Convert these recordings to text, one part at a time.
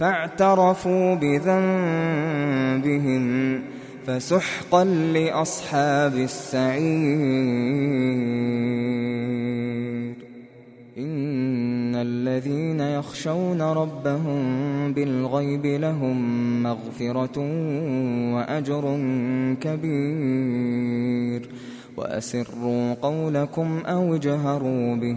فاعترفوا بذنبهم فسحقا لأصحاب السعير. إن الذين يخشون ربهم بالغيب لهم مغفرة وأجر كبير. وأسروا قولكم أو اجهروا به.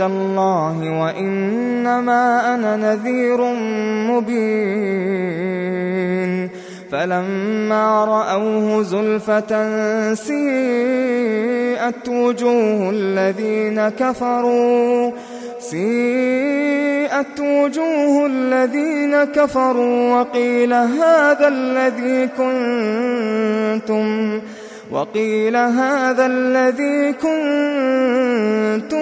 الله وإنما أنا نذير مبين. فلما رأوه زلفة سيئت وجوه الذين كفروا سيئت وجوه الذين كفروا وقيل هذا الذي كنتم وقيل هذا الذي كنتم